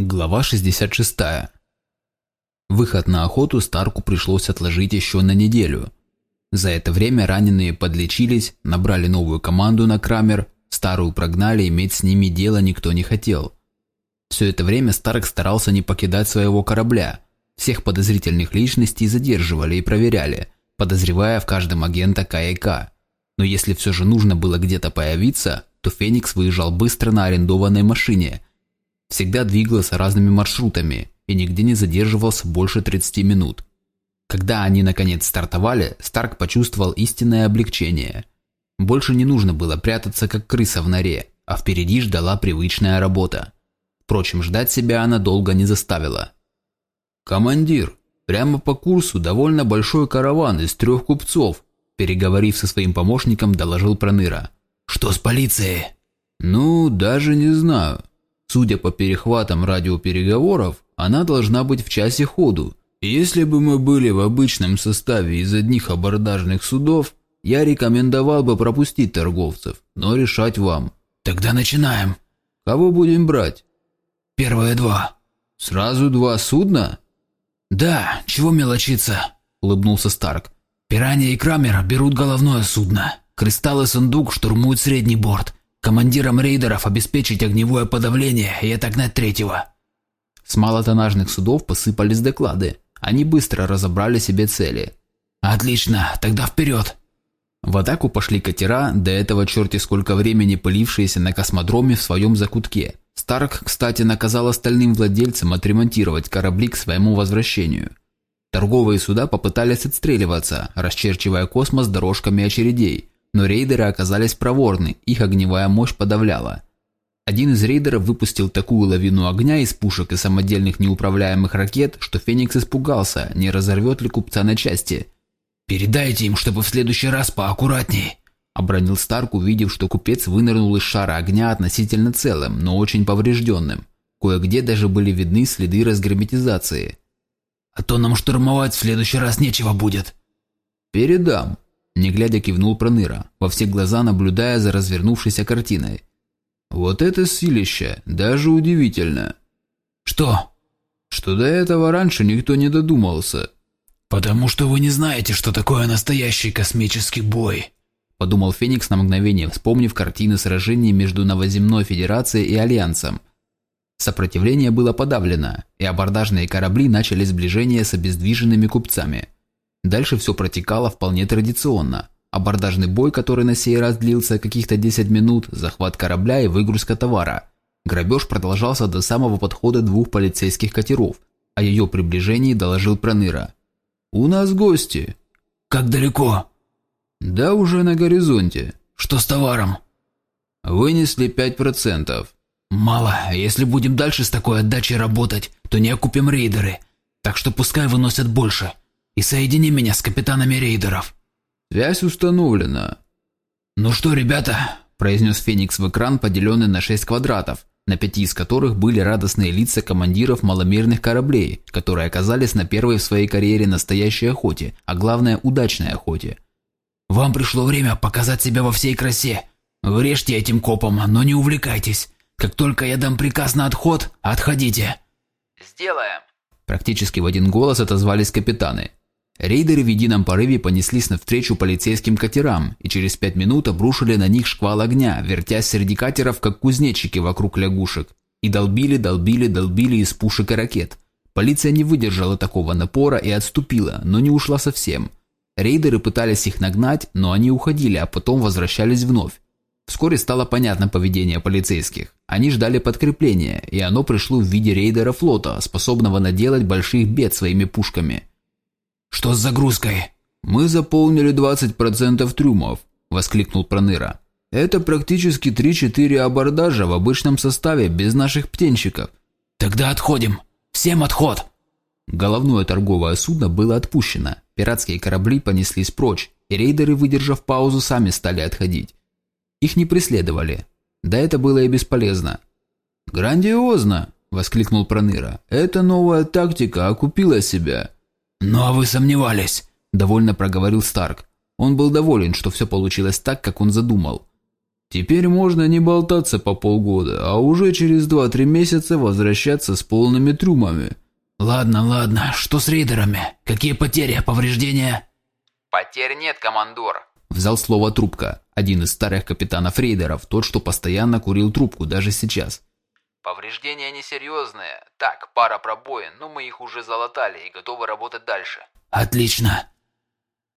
Глава 66. Выход на охоту Старку пришлось отложить еще на неделю. За это время раненые подлечились, набрали новую команду на Крамер, старую прогнали, иметь с ними дело никто не хотел. Все это время Старк старался не покидать своего корабля. Всех подозрительных личностей задерживали и проверяли, подозревая в каждом агента КАИК. Но если все же нужно было где-то появиться, то Феникс выезжал быстро на арендованной машине – всегда двигался разными маршрутами и нигде не задерживался больше 30 минут. Когда они наконец стартовали, Старк почувствовал истинное облегчение. Больше не нужно было прятаться как крыса в норе, а впереди ждала привычная работа. Впрочем, ждать себя она долго не заставила. «Командир, прямо по курсу довольно большой караван из трех купцов», переговорив со своим помощником, доложил Проныра. «Что с полицией?» «Ну, даже не знаю. Судя по перехватам радиопереговоров, она должна быть в часе ходу. Если бы мы были в обычном составе из одних абордажных судов, я рекомендовал бы пропустить торговцев, но решать вам. Тогда начинаем. Кого будем брать? Первые два. Сразу два судна? Да, чего мелочиться, улыбнулся Старк. Пиранья и Крамер берут головное судно. Кристалл и Сундук штурмуют средний борт. Командирам рейдеров обеспечить огневое подавление и отогнать третьего. С малотоннажных судов посыпались доклады. Они быстро разобрали себе цели. «Отлично, тогда вперед!» В атаку пошли катера, до этого черти сколько времени пылившиеся на космодроме в своем закутке. Старк, кстати, наказал остальным владельцам отремонтировать корабли к своему возвращению. Торговые суда попытались отстреливаться, расчерчивая космос дорожками очередей, но рейдеры оказались проворны, их огневая мощь подавляла. Один из рейдеров выпустил такую лавину огня из пушек и самодельных неуправляемых ракет, что Феникс испугался, не разорвет ли купца на части. «Передайте им, чтобы в следующий раз поаккуратней», – обронил Старк, увидев, что купец вынырнул из шара огня относительно целым, но очень поврежденным. Кое-где даже были видны следы разгерметизации. «А то нам штурмовать в следующий раз нечего будет». «Передам», не глядя кивнул Проныра, во все глаза наблюдая за развернувшейся картиной. «Вот это силище, даже удивительно!» «Что?» «Что до этого раньше никто не додумался». «Потому что вы не знаете, что такое настоящий космический бой», подумал Феникс на мгновение, вспомнив картины сражений между Новоземной Федерацией и Альянсом. Сопротивление было подавлено, и абордажные корабли начали сближение с обездвиженными купцами – Дальше все протекало вполне традиционно. Абордажный бой, который на сей раз длился каких-то 10 минут, захват корабля и выгрузка товара. Грабеж продолжался до самого подхода двух полицейских катеров. О ее приближении доложил Проныра. «У нас гости». «Как далеко?» «Да уже на горизонте». «Что с товаром?» «Вынесли 5%. «Мало. Если будем дальше с такой отдачей работать, то не окупим рейдеры. Так что пускай выносят больше и соедини меня с капитанами рейдеров». «Связь установлена». «Ну что, ребята?» – произнес Феникс в экран, поделенный на шесть квадратов, на пяти из которых были радостные лица командиров маломерных кораблей, которые оказались на первой в своей карьере настоящей охоте, а главное – удачной охоте. «Вам пришло время показать себя во всей красе. Врежьте этим копом, но не увлекайтесь. Как только я дам приказ на отход, отходите». «Сделаем». Практически в один голос отозвались капитаны. Рейдеры в едином порыве понеслись навстречу полицейским катерам и через пять минут обрушили на них шквал огня, вертясь среди катеров, как кузнечики вокруг лягушек. И долбили, долбили, долбили из пушек и ракет. Полиция не выдержала такого напора и отступила, но не ушла совсем. Рейдеры пытались их нагнать, но они уходили, а потом возвращались вновь. Вскоре стало понятно поведение полицейских. Они ждали подкрепления, и оно пришло в виде рейдера флота, способного наделать больших бед своими пушками – «Что с загрузкой?» «Мы заполнили 20% трюмов», – воскликнул Проныра. «Это практически 3-4 абордажа в обычном составе, без наших птенчиков». «Тогда отходим! Всем отход!» Головное торговое судно было отпущено, пиратские корабли понеслись прочь, и рейдеры, выдержав паузу, сами стали отходить. Их не преследовали. Да это было и бесполезно. «Грандиозно!» – воскликнул Проныра. «Эта новая тактика окупила себя. «Ну а вы сомневались», – довольно проговорил Старк. Он был доволен, что все получилось так, как он задумал. Теперь можно не болтаться по полгода, а уже через 2-3 месяца возвращаться с полными трюмами. Ладно, ладно, что с рейдерами? Какие потери, повреждения? Потерь нет, командор. Взял слово трубка, один из старых капитанов рейдеров, тот, что постоянно курил трубку, даже сейчас. Повреждения несерьезные. Так, пара пробоин, но мы их уже залатали и готовы работать дальше. Отлично.